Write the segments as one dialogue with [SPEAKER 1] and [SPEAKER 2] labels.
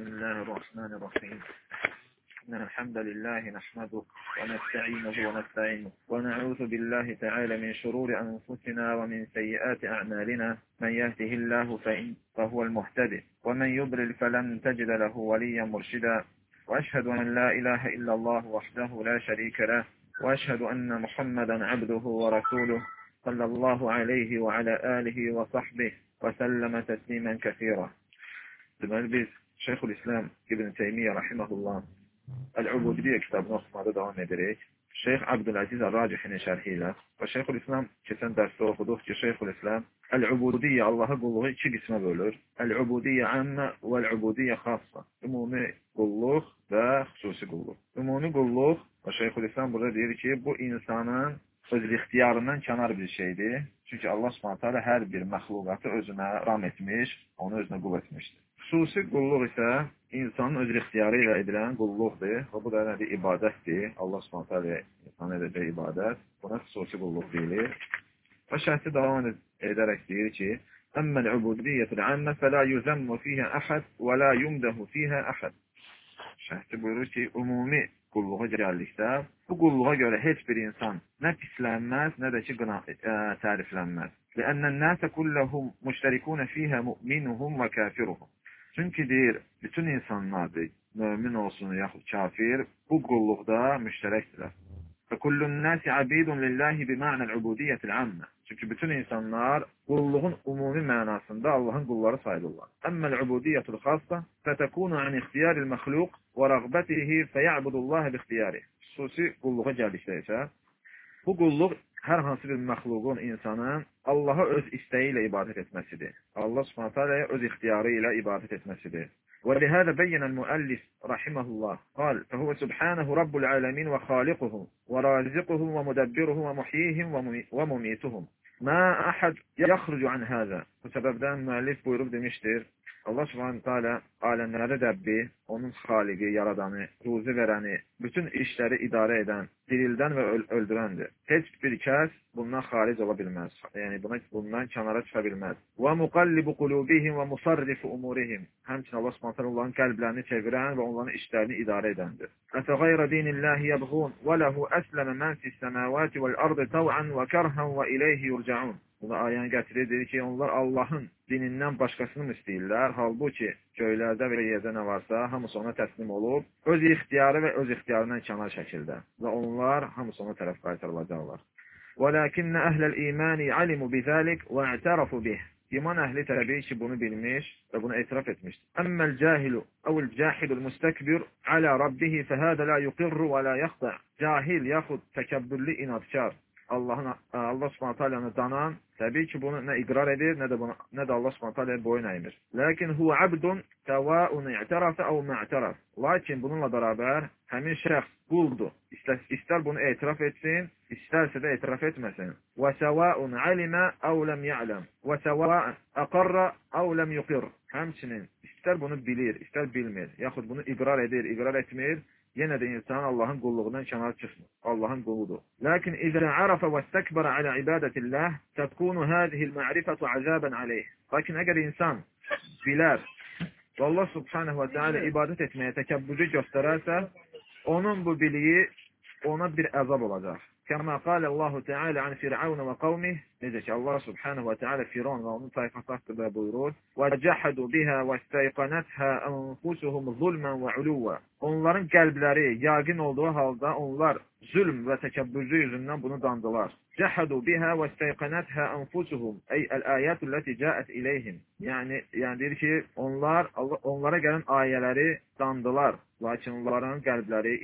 [SPEAKER 1] بسم الله الرحمن الرحيم. إن الحمد لله نحمده ونستعينه ونستعينه ونعوذ بالله تعالى من شرور أنفسنا ومن سيئات أعمالنا. من يهده الله فإن فهو المهتدي ومن يضلل فلن تجد له وليا مرشدا. وأشهد أن لا إله إلا الله وحده لا شريك له وأشهد أن محمدا عبده ورسوله صلى الله عليه وعلى آله وصحبه وسلم تسليما كثيرا. Şeyxül İslam İbn Teymiyyə rahimehullah Əl-Ubudiyyə kitabını oxumada davam edirik. Şeyx Abdüləziz Əl-Racihinin şərhi ilə və Şeyxül İslam keçən dərsdə oxuduq ki, Şeyxül İslam Əl-Ubudiyyə Allaha qulluğu iki qismə bölür. Əl-Ubudiyyə əmmə və Əl-Ubudiyyə xassa. Ümumi qulluq və xüsusi qulluq. Ümumi qulluq və Şeyxül İslam burada deyir ki, bu insanın öz ixtiyarından kənar bir şeydir. Çünki Allah Subhanahu hər bir məxluqatı özünə ram etmiş, onu özünə qul etmişdir. Xüsusi qulluq isə insanın öz ixtiyarı ilə edilən qulluqdur. Və bu da nədir? İbadətdir. Allah Subhanahu insan edəcək ibadət. Buna xüsusi qulluq deyilir. Və şəhsi davam edərək deyir ki, Əmmə l-ubudiyyətul əmmə fələ yüzəmmu fiyhə əhəd və la yumdəhu fiyhə əhəd. Şəhsi buyurur ki, ümumi qulluğa gəldikdə, bu qulluğa görə heç bir insan nə pislənməz, nə də ki, qına, ə, təriflənməz. Ləənnən nəsə kulləhum müştərikun fiyhə müminuhum və kafiruhum. Çünki deyir, bütün insanlardır, mömin olsun yaxud kafir, bu qulluqda müştərəkdirlər. Və kullun nasi abidun lillahi bi ma'nal ubudiyyətil ammə. Çünki bütün insanlar qulluğun ümumi mənasında Allahın qulları sayılırlar. Əmməl ubudiyyetul xassa fətekunu an ixtiyaril məxluq və rəğbətihi fəyə'budullaha bi ixtiyari. Xüsusi qulluğa gəldikdə isə bu qulluq hər hansı bir məxluqun, insanın Allaha öz istəyi ilə ibadət etməsidir. Allah Subhanahu taalaya öz ixtiyarı ilə ibadət etməsidir. ولهذا بين المؤلف رحمه الله قال فهو سبحانه رب العالمين وخالقهم ورازقهم ومدبرهم ومحييهم ومميتهم ما أحد يخرج عن هذا bu səbəbdən müəllif buyurub demişdir Allah subhanahu teala aləmlərə Rəbbi, onun xaliqi, yaradanı, ruzi verəni, bütün işləri idarə edən, dirildən və öl öldürəndir. Heç bir kəs bundan xaric ola bilməz. Yəni buna bundan kənara çıxa bilməz. Və muqallibu qulubihim və musarrifu umurihim. Həmçinin Allah Subhanahu onların qəlblərini çevirən və onların işlərini idarə edəndir. Əfəğayra dinillahi yabğun və lehu əslama man fis semawati vel ardı taw'an və kerhan və ileyhi yurcaun. Buna ayəni gətirir, deyir ki, onlar Allahın dinindən başqasını mı istəyirlər? Halbuki göylərdə və yerdə nə varsa, hamısı ona təslim olub, öz ixtiyarı və öz ixtiyarından kənar şəkildə. Və onlar hamısı ona tərəf qaytarılacaqlar. وَلَكِنَّ أَهْلَ الْإِيمَانِ عَلِمُوا بِذَلِكَ وَاعْتَرَفُوا بِهِ İman əhli təbii ki, bunu bilmiş və bunu etiraf etmişdir. Əmməl cahilu əvəl cahilul müstəkbir alə rabbihi fəhədə la yuqirru və la yaxda. Cahil yaxud təkəbbürlü inadkar Allahın Allah Subhanahu taalanı danan təbii ki, bunu nə iqrar edir, nə də bunu nə də Allah Subhanahu taalaya boyun əymir. Lakin huwa abdun sawa'un i'tarafa aw ma'taraf. Lakin bununla bərabər həmin şəxs quldur. İstər, istər bunu etiraf etsin, istərsə də etiraf etməsin. Və sawa'un alima aw lam ya'lam. Və sawa'un aqarra aw lam yuqir. Həmçinin istər bunu bilir, istər bilmir, yaxud bunu iqrar edir, iqrar etmir, yenə də insan Allahın qulluğundan kənar çıxmır. Allahın quludur. Lakin izə arafa və istəkbara alə ibadətillah, təkunu hədihil ma'rifətu azaban aleyh. Lakin əgər insan bilər və Allah subhanahu və teala ibadət etməyə təkəbbürü göstərərsə, onun bu biliyi ona bir əzab olacaq. Kəmə qalə Allahu Teala an Firavun və qavmih, necə ki Allah subhanahu və teala Firavun və onun tayfası haqqında buyurur, və cəhədu bihə və istəyqanəthə ənfusuhum zulmən və uluva. Onların qəlbləri yaqin olduğu halda onlar zülm və təkəbbürlü yüzündən bunu dandılar. Cəhədu bihə və istəyqanəthə ənfusuhum, ey əl-ayətu ləti cəət iləyhim. Yəni, yəni deyir ki, onlar, onlara gələn ayələri dandılar. Lakin onların qəlbləri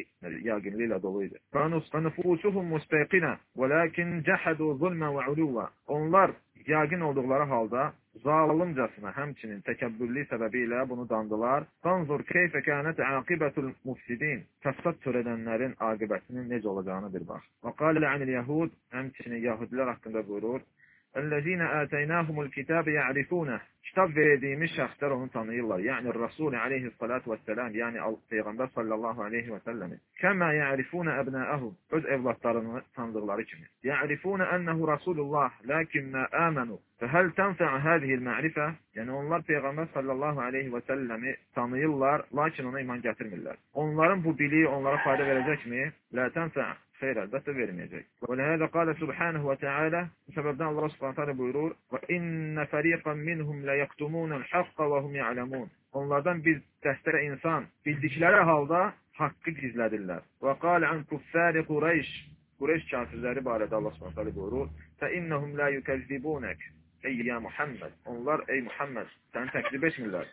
[SPEAKER 1] yaqinliklə dolu idi. Fənufusuhum müstəqinə, və lakin cəhədu zulmə və uluva. Onlar yaqin olduqları halda zalimcasına, həmçinin təkəbbürlü səbəbi ilə bunu dandılar. Fanzur keyfə kənət aqibətul mufsidin. Fəsad törədənlərin aqibətinin necə olacağını bir bax. Və qalə anil yahud, həmçinin yahudilər haqqında buyurur. Ellezine ataynahumul kitabe ya'rifuneh. Kitab verdiyimiz şəxslər onu tanıyırlar. Yəni Rasul aleyhissalatu vesselam, yəni Peyğəmbər sallallahu aleyhi və səlləmi. Kəmə ya'rifuna əbnəəhum. Öz evlatlarını tanıdıqları kimi. Ya'rifuna ennehu Rasulullah, lakin ma amanu. Fəhəl tənfə hadihi'l ma'rifə? Yəni onlar Peyğəmbər sallallahu aleyhi və səlləmi tanıyırlar, lakin ona iman gətirmirlər. Onların bu biliyi onlara fayda verəcəkmi? La tənfə Xeyr, əlbəttə verməyəcək. Və ləhədə qalə subhanahu və teala bu səbəbdən Allah subhanahu teala buyurur və innə fəriqən minhum lə yəktumunəl haqqa və hum ya'ləmun. Onlardan bir dəstə insan bildikləri halda haqqı gizlədirlər. Və qalə an kuffari Qureyş Qureyş kafirləri barədə Allah subhanahu teala buyurur fə innəhum lə yukəzzibunək Ey ya Muhammed, onlar ey Muhammed, səni təklif etmirlər.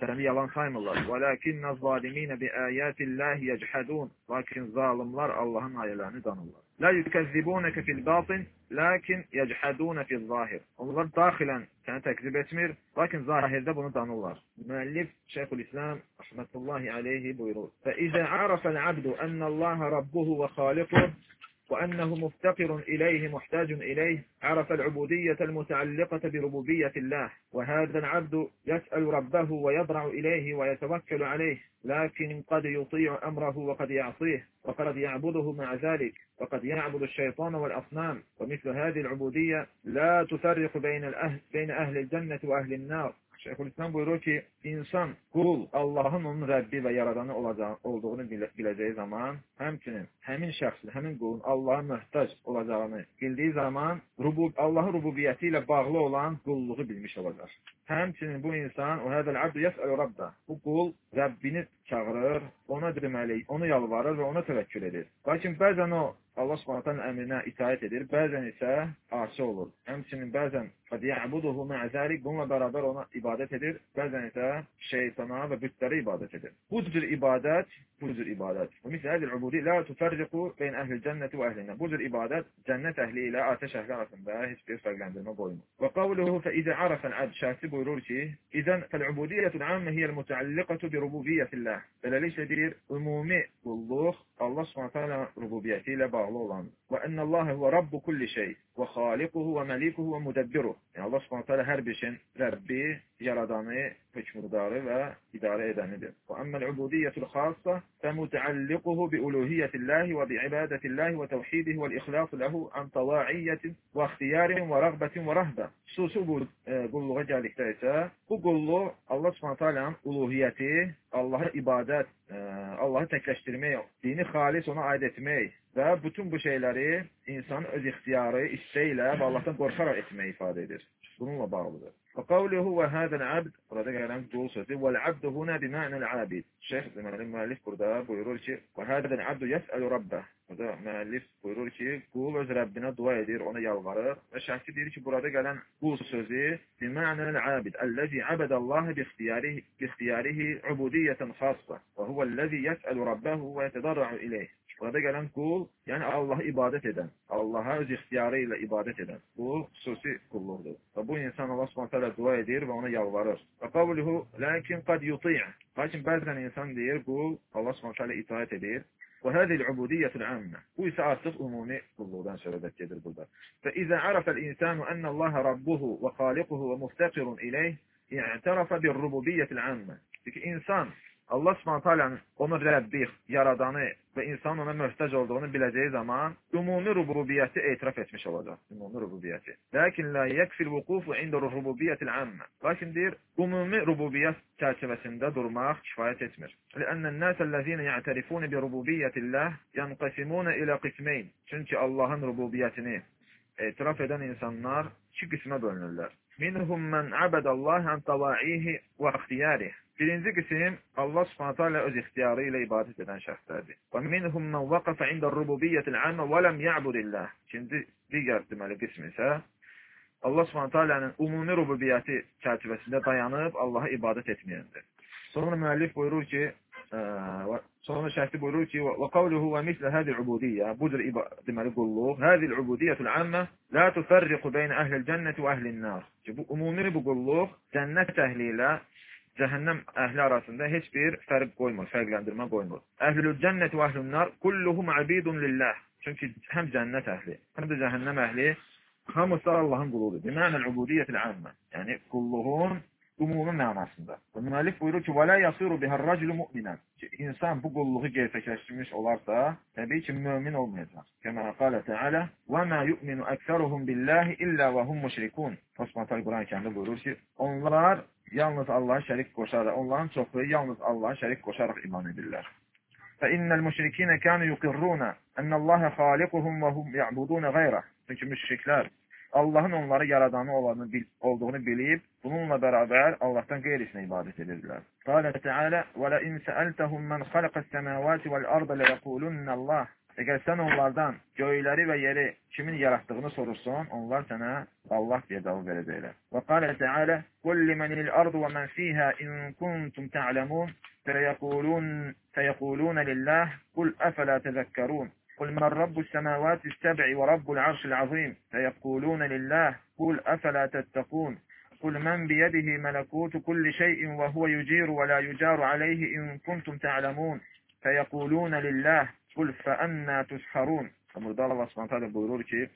[SPEAKER 1] Səni yalan saymırlar. وَلَكِنَّ الظَّالِمِينَ بِآيَاتِ اللّٰهِ يَجْحَدُونَ Lakin zalimlar Allahın ayələrini danırlar. لَا يُكَذِّبُونَكَ فِي الْبَاطِنِ Lakin يَجْحَدُونَ فِي الظَّاهِرِ Onlar daxilən səni təkzib etmir, lakin zahirdə bunu danırlar. Müəllif Şeyhülislam rahmetullahi aleyhi buyurur. فَإِذَا عَرَفَ الْعَبْدُ أَنَّ اللّٰهَ رَبُّهُ وَخَالِقُهُ وأنه مفتقر إليه محتاج إليه عرف العبودية المتعلقة بربوبية الله. وهذا العبد يسأل ربه ويضرع إليه ويتوكل عليه لكن قد يطيع أمره وقد يعصيه وقد يعبده مع ذلك وقد يعبد الشيطان والأصنام. ومثل هذه العبودية لا تفرق بين الأهل بين أهل الجنة وأهل النار. Şeyhülislam buyurur ki, insan, qul Allahın onun Rəbbi və yaradanı olacağı, olduğunu biləcəyi zaman, həmçinin həmin şəxsin, həmin qulun Allaha möhtac olacağını bildiyi zaman, rubub, Allahın rububiyyəti ilə bağlı olan qulluğu bilmiş olacaq. Həmçinin bu insan, o hədəl abdu yəsəl Rabbə, bu qul Rəbbini çağırır, ona deməli, onu yalvarır və ona təvəkkül edir. Lakin bəzən o Allah Subhanahu əmrinə itaət edir, bəzən isə asi olur. Həmçinin bəzən fədiyəbuduhu mə'zəlik bununla bərabər ona ibadət edir, bəzən isə şeytana və bütlərə ibadət edir. Bu cür ibadət, bu cür ibadət. Və mislə hədil ubudi la tufarriqu beyn əhl-i cənnəti və əhlindən. Bu cür ibadət cənnət əhli ilə atəş əhli arasında heç bir fərqləndirmə qoymur. Və qavluhu fə izə arafən əbd şəhsi buyurur ki, İzən fəl-ubudiyyətul əmmə hiyəl mütəalliqatu bi rububiyyətillah. Beləliklə deyir, ümumi qulluq Allah Subhanahu rububiyyəti ilə bağlı olan. وأن الله هو رب كل شيء وخالقه ومليكه ومدبره. يعني الله سبحانه وتعالى هر بشين ربي يرداني فشمردار وإدارة إدانه وأما العبودية الخاصة فمتعلقه بألوهية الله وبعبادة الله وتوحيده والإخلاص له عن طواعية واختيار ورغبة ورهبة. سوسو قل الله جال إحتيسا قل له الله سبحانه وتعالى ألوهيته الله إبادات آه، الله تكشترمي ديني خالص ona ait etmeyi və bütün bu şeyləri insan öz ixtiyarı, istəklə və Allahdan qorxaraq etməyi ifadə edir. Bununla bağlıdır. Və qavluhu və hədəl abd, burada gələn qul sözü, vəl-abdu huna bimənəl abid. Şeyh, deməli, müəllif burada buyurur ki, və hədəl abdu yəsəlu rabbə. Burada müəllif buyurur ki, qul öz Rəbbinə dua edir, ona yalvarır və şəhsi deyir ki, burada gələn qul sözü bimənəl abid, əlləzi abədəllahı bi-ixtiyarihi, bi-ixtiyarihi ubudiyyətən xassa və huvəl-ləzi yəsəlu rabbəhu və yətədarra'u iləyh. Burada gələn qul, yəni Allaha ibadət edən, Allaha öz ixtiyarı ilə ibadət edən qul xüsusi qulluqdur. Və bu insan Allah Subhanahu dua edir və ona yalvarır. Və qavluhu lakin qad yuti'. Lakin bəzən insan deyir, qul Allah Subhanahu itaat edir. Və həzil ubudiyyətul əmmə. Bu isə artıq ümumi qulluqdan söhbət gedir burada. Və izə arafəl insanu ənə Allah rabbuhu və xaliquhu və Allah Subhanahu onun Rəbbi, yaradanı və insan ona möhtac olduğunu biləcəyi zaman ümumi rububiyyəti etiraf etmiş olacaq. Ümumi rububiyyəti. Lakin la yekfil vuqufu ində rububiyyətil ammə. Lakin deyir, ümumi rububiyyət çərçivəsində durmaq kifayət etmir. Lənnən nəsəl-ləzinə ya'tarifun bi rububiyyetillah yanqasimun ila qismayn. Çünki Allahın rububiyyətini etiraf edən insanlar iki qismə bölünürlər. Minhum men abadallahi an tava'ihi və ixtiyarihi. Birinci qism Allah Subhanahu ilə öz ixtiyarı ilə ibadət edən şəxslərdir. Və minhum men vaqafa inda rububiyyətil amma və lam ya'budillah. İkinci digər deməli qism isə Allah Subhanahu ilə ümumi rububiyyəti çərçivəsində dayanıb Allaha ibadət etməyəndir. Sonra müəllif buyurur ki, sonra şərhi buyurur ki, və qavluhu və mislə həzil ubudiyyə, bu cür deməli qulluq, həzil ubudiyyətul amma la tufarriqu beyn əhlil cənnəti və əhlin nar. Bu ümumi bu qulluq cənnət əhli ilə cəhənnəm əhli arasında heç bir fərq qoymur, fərqləndirmə qoymur. Əhlül cənnət və əhlünnar kulluhum abidun lillah. Çünki həm cənnət əhli, həm də cəhənnəm əhli hamısı Allahın quludur. Bimənəl ubudiyyətül əmmə. Yəni kulluhun ümumi mənasında. Müəllif buyurur ki, "Vələ yasiru bihar raculu mu'minen." İnsan bu qulluğu gerçəkləşdirmiş olarsa, təbii ki, mömin olmayacaq. Kəmə qala Teala: "Və ma yu'minu ekseruhum billahi illa ve hum müşrikun." Osman Tal Quran kəndə buyurur ki, onlar yalnız Allaha şərik qoşaraq, onların çoxu yalnız Allaha şərik qoşaraq iman edirlər. Fə innəl müşrikîne kânü yuqirrûne ennallâhe xâliquhum və hum ya'budûne qayrah. Çünki müşriklər Allahın onları yaradanı olanı, olduğunu bilib, bununla bərabər Allahdan qeyrisinə ibadət edirdilər. Qalə Teala: "Və la in sa'altahum man xalaqa as-samawati vel-arda la yaqulunna Allah." Əgər sən onlardan göyləri və yeri kimin yaratdığını soruşsan, onlar sənə Verəcəklər. Və qalə Teala: "Qul limenil ardu və men fiha in kuntum ta'lamun." فيقولون فيقولون لله قل أفلا تذكرون قل من رب السماوات السبع ورب العرش العظيم فيقولون لله قل أفلا تتقون قل من بيده ملكوت كل شيء وهو يجير ولا يجار عليه إن كنتم تعلمون فيقولون لله قل فأنا تسحرون Burada Allah Subhanahu buyurur ki,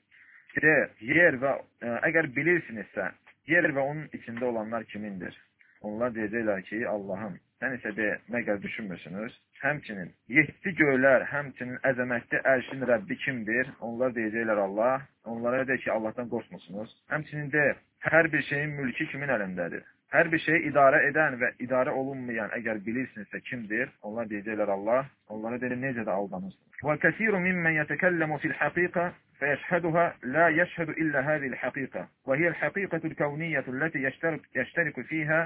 [SPEAKER 1] de, yer və ə, əgər bilirsinizsə, yer və onun içində olanlar kimindir? Onlar deyəcəklər ki, Allahın. Sən isə de, məgər düşünmürsünüz? Həmçinin, yetdi göylər, həmçinin əzəmətli ərşin Rəbbi kimdir? Onlar deyəcəklər Allah. Onlara de ki, Allahdan qorxmusunuz. Həmçinin de, hər bir şeyin mülki kimin əlindədir? Hər bir şeyi idarə edən və idarə olunmayan əgər bilirsinizsə kimdir? Onlar deyəcəklər Allah. Onlara deyilir necə də aldanırsınız. Və kəsiru mimmen yetəkəllemu fil haqiqa fəyəşhəduhə la yəşhədu illə həzil haqiqa. Və hiyəl haqiqatul kavniyyətü ləti yəştəriku fiyhə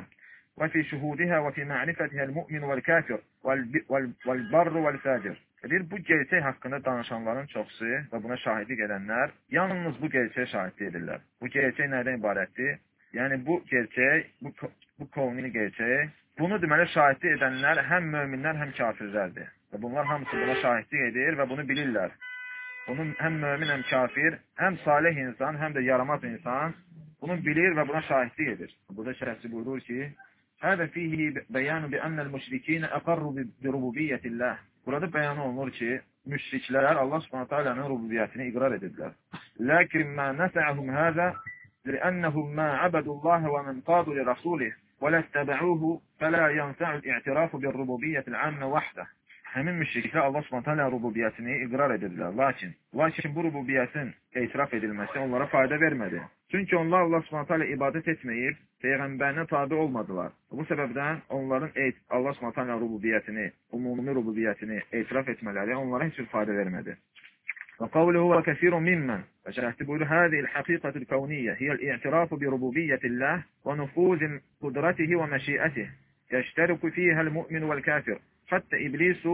[SPEAKER 1] və fi şuhudihə və fi ma'rifətihəl mü'min vəl kafir vəl barru vəl fəcir. Deyir, bu gerçək haqqında danışanların çoxsu və buna şahidlik edənlər yalnız bu gerçəyə şahidlik edirlər. Bu gerçək nədən ibarətdir? Yəni bu gerçək, bu, bu qovmin gerçək, bunu deməli şahidlik edənlər həm möminlər, həm kafirlərdir. Və bunlar hamısı buna şahidlik edir və bunu bilirlər. Bunun həm mömin, həm kafir, həm salih insan, həm də yaramaz insan bunu bilir və buna şahidlik edir. Burada şərhçi buyurur ki, Hədə fihi bəyanu bi ənəl müşrikinə əqarru bi rububiyyətilləh. Burada bəyan olunur ki, müşriklər Allah subhanətə alənin rububiyyətini iqrar edirlər. Ləkin mə nəsəhum həzə لأنهم ما عبدوا الله ومن قادوا لرسوله ولا اتبعوه فلا ينفع الاعتراف بالربوبية العامة وحده həmin müşriklər Allah Subhanahu rububiyyətini iqrar edirlər. Lakin lakin bu rububiyyətin etiraf edilməsi onlara fayda vermədi. Çünki onlar Allah Subhanahu ibadət etməyib, peyğəmbərinə tabe olmadılar. Bu səbəbdən onların Allah Subhanahu rububiyyətini, ümumi rububiyyətini etiraf etmələri onlara heç bir fayda vermədi. وقوله وكثير ممن فشرحت بقول هذه الحقيقة الكونية هي الاعتراف بربوبية الله ونفوذ قدرته ومشيئته يشترك فيها المؤمن والكافر حتى إبليس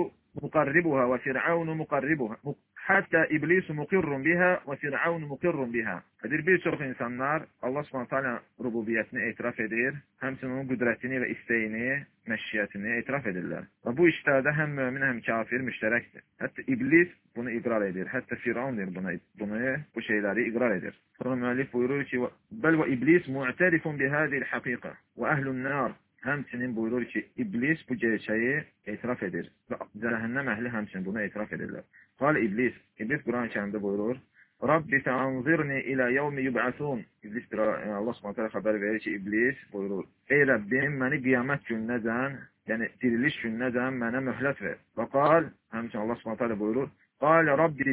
[SPEAKER 1] مقربها وفرعون مقربها Hətta iblis muqirrun biha və fir'aun muqirrun biha. Edir bir çox insanlar Allah Subhanahu taala rububiyyətini etiraf edir, həmçinin onun qüdrətini və istəyini, məşiyyətini etiraf edirlər. Və bu işlərdə həm mömin, həm kafir müştərəkdir. Hətta iblis bunu iqrar edir. Hətta Firavun deyir buna, bunu bu şeyləri iqrar edir. Sonra müəllif buyurur ki, "Bəl və iblis mu'tarifun bi hadhihi al-haqiqa və ahlun nar" Həmçinin buyurur ki, iblis bu gerçəyi etiraf edir və cəhənnəm əhli həmçinin buna etiraf edirlər. Qal iblis, iblis Quran-ı kərimdə buyurur, Rabbi fəanzirni ilə yevmi yub'asun. İblis bir Allah Subhanahu xəbər verir ki, iblis buyurur: "Ey Rəbbim, məni qiyamət gününəcən, yəni diriliş gününəcən mənə möhlət ver." Və qal, həmçinin Allah Subhanahu buyurur: "Qal Rabbi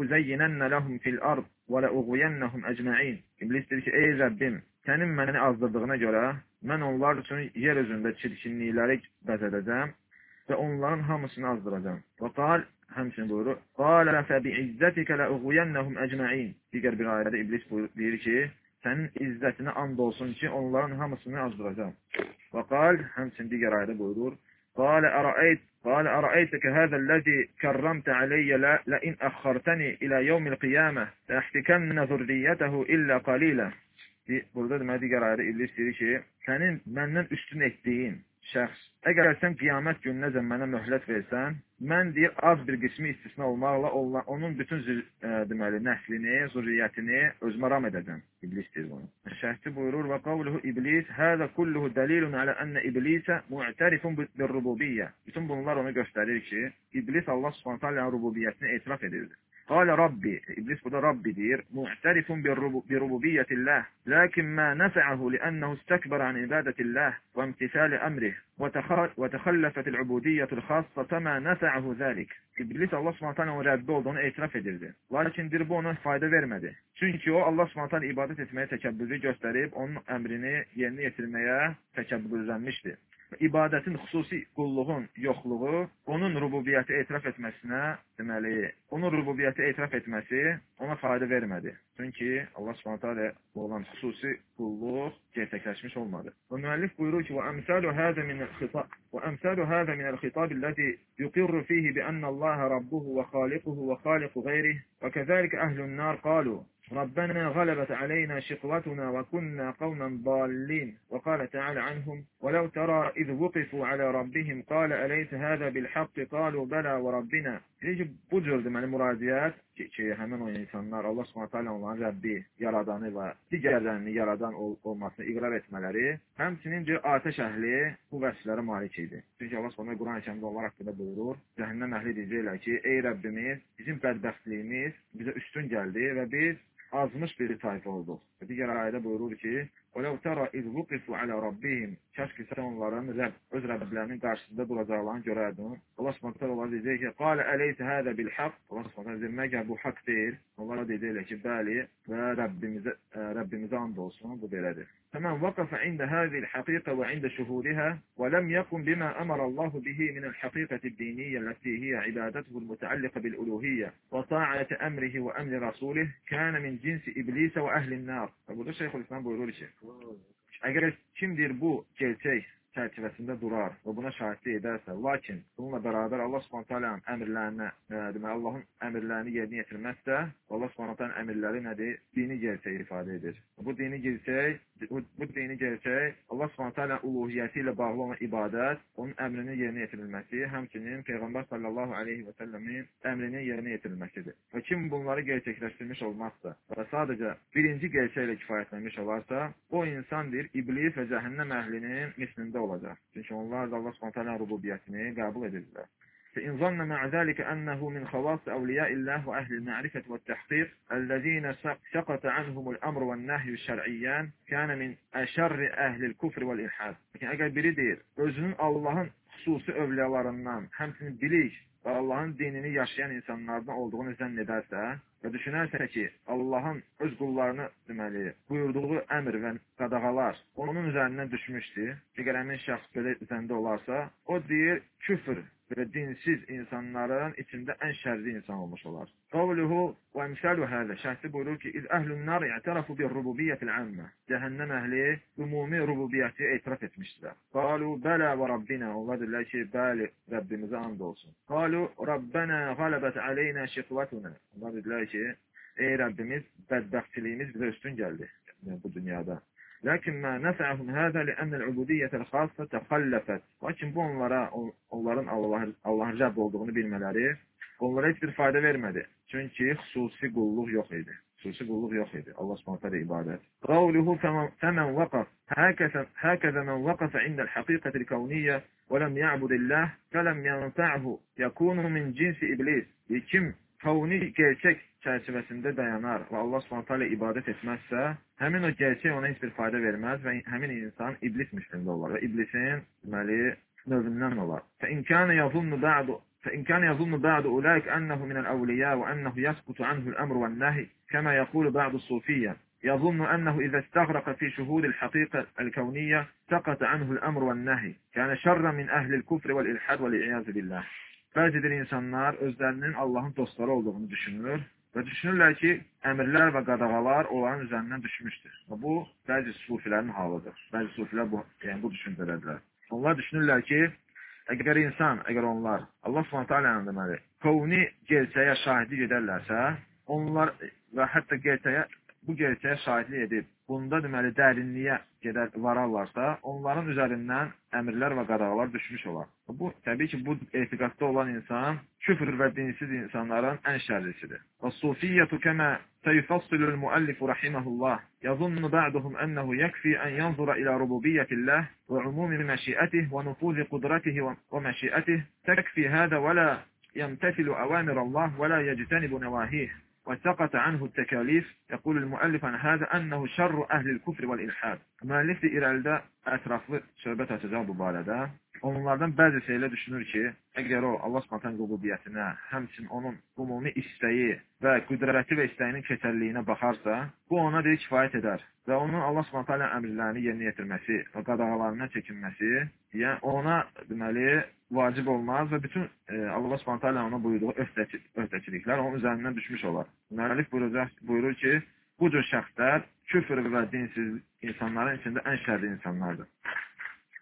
[SPEAKER 1] uzayyinanna lahum fil ard və la ughwiyannahum ecma'in." İblis deyir ki, ey Rəbbim, sənin məni azdırdığına görə Mən onlar üçün yer üzündə çirkinlikləri bəzədəcəm və onların hamısını azdıracam. Və qal, həmçinin buyurur, qalə fəbi'izzətikə ləuğuyənnəhum əcməin. Digər bir ayədə İblis buyur, deyir ki, sənin izzətinə and olsun ki, onların hamısını azdıracam. Və qal, həmçinin digər ayədə buyurur, qalə ərəəyt, qalə ərəəytəkə həzəlləzi kərramtə aleyyə ləin əxxartəni ilə yevmil qiyamə, ləxtikənnə zürriyyətəhu illə qalilə. Burada deməli digər ayədə İblis deyir ki, sənin məndən üstün etdiyin, şəxs, əgər sən qiyamət gününəcə mənə möhlət versən, mən deyir, az bir qismi istisna olmaqla onun bütün e, deməli, nəslini, zürriyyətini özümə ram edəcəm. İblis deyir bunu. Şəhti buyurur və qavluhu iblis, həzə kulluhu dəlilun alə ənə iblisə mu'tərifun bir rububiyyə. Bütün bunlar onu göstərir ki, iblis Allah subhanətə alə rububiyyətini etiraf edirdi. قال ربي إبليس burada Rabbi deyir معترف بربوبية الله لكن ما نفعه لأنه استكبر عن عبادة الله وامتثال أمره وتخلفت العبودية الخاصة فما نفعه ذلك İblis Allah Subhanahu Rəbbi olduğunu etiraf edirdi. Lakin dir bu ona fayda vermədi. Çünki o Allah Subhanahu ibadət etməyə təkəbbürlü göstərib onun əmrini yerinə yetirməyə təkəbbürlənmişdi ibadətin xüsusi qulluğun yoxluğu onun rububiyyəti etiraf etməsinə, deməli, onun rububiyyəti etiraf etməsi ona fayda vermədi. Çünki Allah Subhanahu olan xüsusi qulluq gerçəkləşmiş olmadı. Və müəllif buyurur ki: "Və əmsalu hada min el-xitab və əmsalu hada min el-xitab allazi yuqirru fihi bi anna Allah rabbuhu və xaliquhu və xaliqu ghayrihi və kəzəlik əhlun nar qalu ربنا غلبت علينا شقوتنا وكنا قوما ضالين وقال تعالى عنهم ولو ترى إذ وقفوا على ربهم قال أليس هذا بالحق قالوا بلى وربنا Necə bu cür deməli müraciət ki, ki, həmin o insanlar Allah Subhanahu taala onların Rəbbi, yaradanı və digərlərini yaradan ol olmasını iqrar etmələri, həmçinin ki, atəş əhli bu vəsflərə malik idi. Çünki Allah Subhanahu Quran-Kərimdə onlar haqqında buyurur, cəhənnəm əhli deyəcəklər ki, ey Rəbbimiz, bizim bədbəxtliyimiz bizə üstün gəldi və biz azmış bir tayfa olduq. Digər ayədə buyurur ki, ولو tara iz vukifu ala rabbihim. Keşke sen onların Rəb, öz Rəblərinin qarşısında duracaqlarını görərdin. Allah subhanət hələ Allah deyəcək ki, Qala əleysə hədə bilhaq. Allah subhanət hələ məgər bu haqq deyil. Onlara deyəcəklər ki, bəli və Rəbbimizə, Rəbbimizə and olsun, bu belədir. Həmən vaqafa ində həzil həqiqə və ində şuhudihə və ləm yəkun bimə əmər Allahu bihi minəl həqiqəti diniyyə ləti hiyə ibadətuhu mütəalliqə bil uluhiyyə və ta'atə əmrihi və əmri rasulih kənə min cinsi iblisə və əhlin nar. Burada Şeyhul İslam buyurur ki, Əgər kimdir bu gerçək çərçivəsində durar və buna şahidlik edərsə, lakin bununla bərabər Allah Subhanahu əmrlərinə, e, deməli Allahın əmrlərini yerinə yetirməzsə, Allah Subhanahu əmrləri nədir? Dini gerçək ifadə edir. Bu dini gerçək, bu, dini gerçək Allah Subhanahu uluhiyyəti ilə bağlı olan ibadət, onun əmrinin yerinə yetirilməsi, həmçinin Peyğəmbər sallallahu əleyhi və səlləmin əmrinin yerinə yetirilməsidir. Və kim bunları gerçəkləşdirmiş olmazsa və sadəcə birinci gerçəklə kifayətlənmiş olarsa, o insandır iblis və cəhənnəm əhlinin mislində olacaq. Çünki onlar da Allah Subhanahu rububiyyətini qəbul edirlər. فإن ظن مع ذلك أنه من خواص أولياء الله وأهل المعرفة والتحقيق الذين سقط عنهم الأمر والنهي الشرعيان كان من أشر أهل الكفر والإلحاد. Lakin əgər biri deyir, özünün Allahın xüsusi övliyalarından, həmçinin bilik və Allahın dinini yaşayan insanlardan olduğunu zənn edərsə və düşünərsə ki, Allahın öz qullarını deməli, buyurduğu əmr və qadağalar onun üzərindən düşmüşdür. Əgər həmin şəxs belə zəndə olarsa, o deyir, küfr və dinsiz insanların içində ən şərli insan olmuş olar. Qavluhu və əmsalu hədə şəhsi buyurur ki, İz əhlün nar i'tarafu bir rububiyyətil əmmə. Cəhənnəm əhli ümumi rububiyyəti etiraf etmişdilər. Qalu bələ və Rabbina. Onlar dedilər ki, bəli, Rəbbimizə and olsun. Qalu Rabbənə qalabət aleynə şiqvatuna. Onlar dedilər ki, ey Rəbbimiz, bədbəxtliyimiz bizə üstün gəldi bu dünyada. Lakin mə nəfəhum hədə ləənnəl ubudiyyətəl xassa təxalləfət. Lakin bu onlara, onların Allahın Allah Rəbb olduğunu bilmələri onlara heç bir fayda vermədi. Çünki xüsusi qulluq yox idi. Xüsusi qulluq yox idi. Allah Subhanahu ibadət. Qavluhu fəmən vaqaf هكذا من وقف عند الحقيقة الكونية ولم يعبد الله فلم ينفعه يكون من جنس إبليس. Kim kavni gerçek çerçevesinde dayanar ve Allah subhanahu aleyhi ibadet etmezse hemen o gerçeğe ona hiçbir fayda vermez ve hemen insan iblis müşterinde olur ve iblisin meli növünden olur. فَاِنْ كَانَ يَظُنُّ بَعْدُ اُولَٰيكَ اَنَّهُ مِنَ الْاَوْلِيَاءُ وَاَنَّهُ يَسْكُتُ عَنْهُ الْأَمْرُ وَالنَّهِ كَمَا يَقُولُ بَعْدُ الصُّوفِيَّ يظن أنه إذا استغرق في شهود الحقيقة الكونية سقط عنه الأمر والنهي كان شرا من أهل الكفر والإلحاد والإعياذ بالله Bəzidir insanlar özlərinin Allahın dostları olduğunu düşünür və düşünürlər ki, əmirlər və qadağalar onların üzərindən düşmüşdür. Və bu, bəzi sufilərin halıdır. Bəzi sufilər bu, yəni, bu düşüncələdilər. Onlar düşünürlər ki, əgər insan, əgər onlar Allah s.ə.v. deməli, kovni gerçəyə şahidlik edərlərsə, onlar və hətta gerçəyə, bu gerçəyə şahidlik edib, bunda deməli dərinliyə gedər vararlarsa, onların üzərindən əmrlər və qadağalar düşmüş olar. Bu, təbii ki, bu etiqadda olan insan küfr və dinsiz insanların ən şərlisidir. Və sufiyyətü kəmə seyfassilul müəllifu rahiməhullah yazunnu bə'duhum ənəhu yəkfi ən yanzura ilə rububiyyətilləh və umumi məşiətih və nufuzi qudratih və məşiətih təkfi hədə və la yəmtəfilu əvəmir Allah və la yəctənib nəvahih وسقط عنه التكاليف. يقول المؤلف عن هذا أنه شر أهل الكفر والإلحاد. müəllif də irəlidə ətraflı söhbət açacaq bu barədə. Onlardan bəzi şeylər düşünür ki, əgər o Allah Subhanahu rububiyyətinə, həmçinin onun ümumi istəyi və qüdrəti və istəyinin keçərliyinə baxarsa, bu ona deyir kifayət edər və onun Allah Subhanahu əmrlərini yerinə yetirməsi və qadağalarından çəkinməsi, yəni ona deməli vacib olmaz və bütün e, Allah Subhanahu ona buyurduğu öhdəçiliklər onun üzərindən düşmüş olar. Müəllif buyuracaq, buyurur ki, bu cür şəxslər küfr və dinsiz insanların içində ən şərli insanlardır.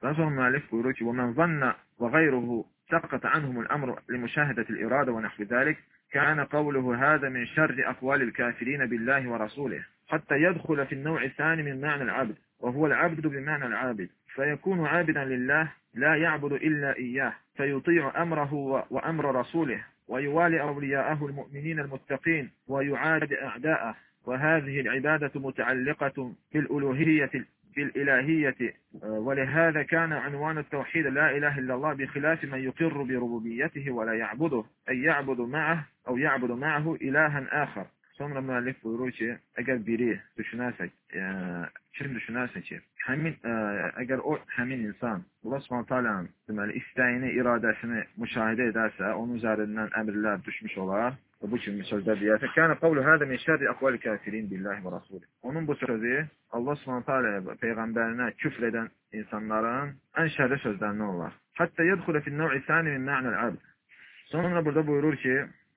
[SPEAKER 1] Müəllif buyurur ki, وَمَنْ ظَنَّ وَغَيْرُهُ سقط عنهم الأمر لمشاهدة الإرادة ونحو ذلك كان قوله هذا من شر أقوال الكافرين بالله ورسوله حتى يدخل في النوع الثاني من معنى العبد وهو العبد بمعنى العابد. فيكون عابدا لله لا يعبد إلا إياه فيطيع أمره وأمر رسوله ويوالي أولياءه المؤمنين المتقين ويعاد أعداءه. وهذه العبادة متعلقة بالألوهية بالإلهية آه، ولهذا كان عنوان التوحيد لا إله إلا الله بخلاف من يقر بربوبيته ولا يعبده أي يعبد معه أو يعبد معه إلها آخر. سمر من ألف بروش أقل بريه دشناسك شرم دشناسك همين آه، أقل أو همين إنسان. الله سبحانه وتعالى استعيني إرادة مشاهدة داسة ونزار لنا أمر دشمش olarak və bu kimi sözlər deyərsə, "Kana qawlu hada min şerri aqwal kafirin billahi və rasulih." Onun bu sözü Allah Subhanahu taala peyğəmbərinə küfr edən insanların ən şərri sözlərindən olar. Hatta yedxulu fi an-naw'i thani min ma'na al-'abd. Sonra burada buyurur ki,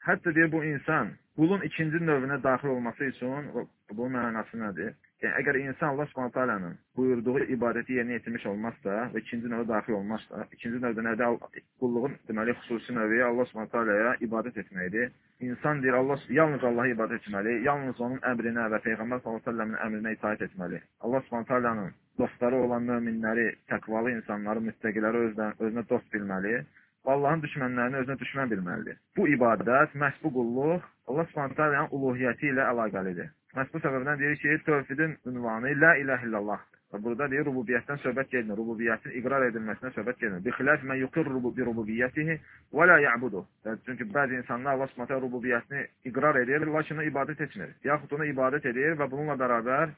[SPEAKER 1] hətta deyir bu insan qulun ikinci növünə daxil olması üçün bu mənası nədir? Yəni, əgər insan Allah subhanət alənin buyurduğu ibadəti yerinə yetirmiş olmazsa və ikinci növə daxil olmazsa, ikinci növdə nədir? Qulluğun deməli xüsusi növü Allah subhanət aləyə ibadət etməkdir. İnsan deyir, Allah, yalnız Allaha ibadət etməli, yalnız onun əmrinə və Peyğəmbər s.ə.v-in əmrinə itaət etməli. Allah subhanət alənin dostları olan möminləri, təqvalı insanları, müstəqiləri özlə, özünə dost bilməli Allahın düşmənlərini özünə düşmən bilməlidir. Bu ibadət, məhz bu qulluq Allah subhanət alənin uluhiyyəti ilə əlaqəlidir. Məhz bu səbəbdən deyir ki, tövhidin ünvanı La ilah illallah. Və burada deyir, rububiyyətdən söhbət gelmir. Rububiyyətin iqrar edilməsinə söhbət gelmir. Bi xilaf mən yuqir bi rububiyyətihi və la ya'budu. Çünki bəzi insanlar Allah Subhanahu rububiyyətini iqrar edir, lakin ona ibadət etmir. Yaxud ona ibadət edir və bununla bərabər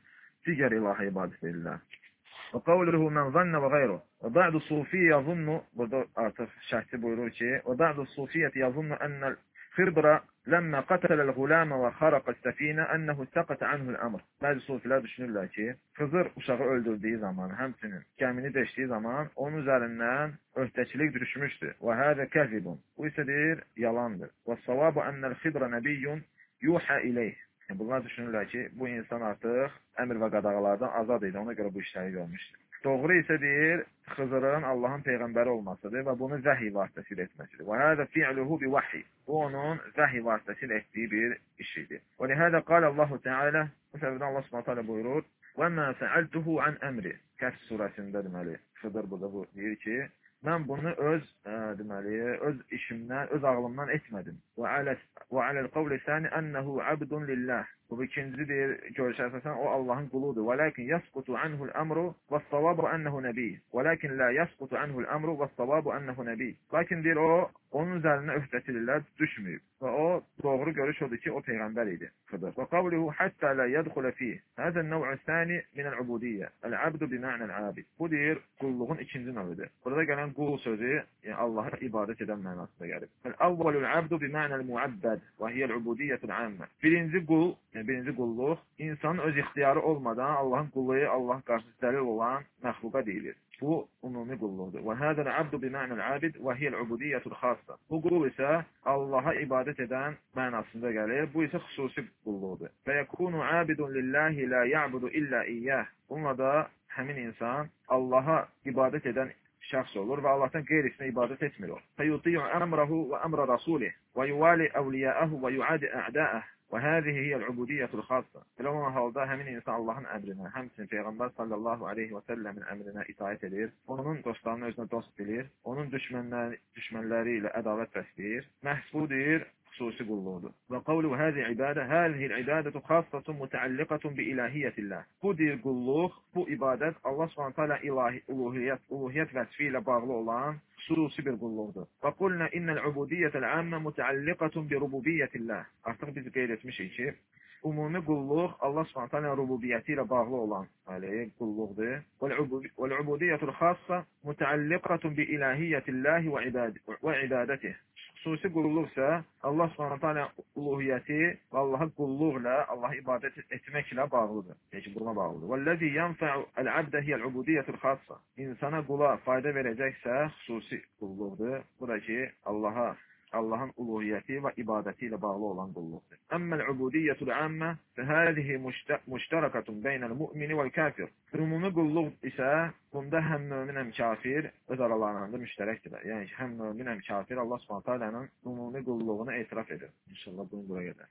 [SPEAKER 1] digər ilaha ibadət edirlər. Və qavluhu mən zannə və qeyru. Və ba'du sufi yazunnu, burada artıq şəhsi buyurur ki, və ba'du sufiyyəti yazunnu ennəl Xidra ləmmə qətələl quləmə və xaraqəl səfinə ənəhu səqətə anhul əmr. Bəzi sufilər düşünürlər ki, Xızır uşağı öldürdüyü zaman, həmçinin gəmini deşdiyi zaman onun üzərindən öhdəçilik düşmüşdür. Və hədə kəzibun. Bu isə deyir, yalandır. Və savabu ənəl xidra nəbiyyun yuhə ileyh. Yəni, bunlar düşünürlər ki, bu insan artıq əmr və qadağalardan azad idi, ona görə bu işləri görmüşdür. Doğru isə deyir, Xızırın Allahın peyğəmbəri olmasıdır və bunu vəhiy vasitəsilə etməsidir. Və hədə fi'luhu bi vəhiy. Bu onun vəhiy vasitəsilə etdiyi bir iş idi. Və lihədə qala Allahu Teala, bu səbəbdən Allah Subhanahu taala buyurur: "Və mə fəaltuhu an əmri." Kəf surəsində deməli, Xızır burada bu deyir ki, mən bunu öz ə, deməli, öz işimdən, öz ağlımdan etmədim. Və alə və aləl qavli sani ennehu abdun lillah. Bu ikinci deyir, görüşə əsasən o Allahın quludur. Və lakin yasqutu anhu al-amru və savabu ennehu nəbi. Və lakin la yasqutu anhu al-amru və savabu ennehu nəbi. Lakin deyir o onun üzərinə öhdəçiliklər düşməyib. Və o doğru görüş odur ki, o peyğəmbər idi. Xıdır. Və qavluhu hatta la yadxula fih. Həzə nəv'u sani min al-ubudiyyə. Al-abdu bi ma'na al-abid. Bu deyir qulluğun ikinci növüdür. Burada gələn qul sözü, yəni Allaha ibadət edən mənasında gəlir. Al-awwalul abdu bi ma'na al-mu'abbad və hiyə al-ubudiyyətul 'amma. Birinci qul yəni birinci qulluq insanın öz ixtiyarı olmadan Allahın qulluğu Allah qarşısında dəlil olan məxluqa deyilir. Bu ümumi qulluqdur. Və hədəl abdu bi ma'nal abid və hiyəl ubudiyyətul xassa. Bu qul isə Allaha ibadət edən mənasında gəlir. Bu isə xüsusi qulluqdur. Və yekunu abidun lillahi la ya'budu illa iyyah. Bununla da həmin insan Allaha ibadət edən şəxs olur və Allahdan qeyrisinə ibadət etmir o. Fəyuti'u əmrəhu və əmrə rasulih və yuvali əvliyəəhu və yuadi ə'dəəh Və həzihi hiyəl ubudiyyətul xassa. Belə olan halda həmin insan Allahın əmrinə, həmçinin Peyğəmbər sallallahu aleyhi və səlləmin əmrinə itaət edir, onun dostlarını özünə dost bilir, onun düşmənləri, düşmənləri ilə ədavət bəsləyir. Məhz bu deyir, xüsusi qulluqdur. Və qavlu həzi ibadə, həzihi ibadətu xassatun mutaalliqatun bi ilahiyyətillah. Bu dir qulluq, bu ibadət Allah Subhanahu taala ilahi uluhiyyət, uluhiyyət vəsfi ilə bağlı olan bir qulluqdur. Və qulna innal ubudiyyətəl ammə mutaalliqatun bi rububiyyetillah. Artıq biz qeyd etmişik ki, ümumi qulluq Allah Subhanahu taala rububiyyəti ilə bağlı olan ali qulluqdur. Vəl ubudiyyətul xassa mutaalliqatun bi ilahiyyətillah və ibadətihi. Xüsusi qulluq isə Allah Subhanahu taala uluhiyyəti və Allaha qulluqla, Allaha ibadət etməklə bağlıdır. Yəni buna bağlıdır. Vəllazi yanfa'u al-'abda hiya al-ubudiyyətul xassa. İnsana qula fayda verəcəksə xüsusi qulluqdur. Bu da ki, Allaha Allahın uluhiyyəti və ibadəti ilə bağlı olan qulluqdur. Əmməl ubudiyyetul ammə fəhəzihi müştərakatun beynəl mu'mini vəl kafir. Ümumi qulluq isə bunda həm mömin həm kafir öz aralarında müştərəkdirlər. Yəni həm mömin həm kafir Allah Subhanahu taalanın ümumi qulluğunu etiraf edir. İnşallah bunu bura qədər.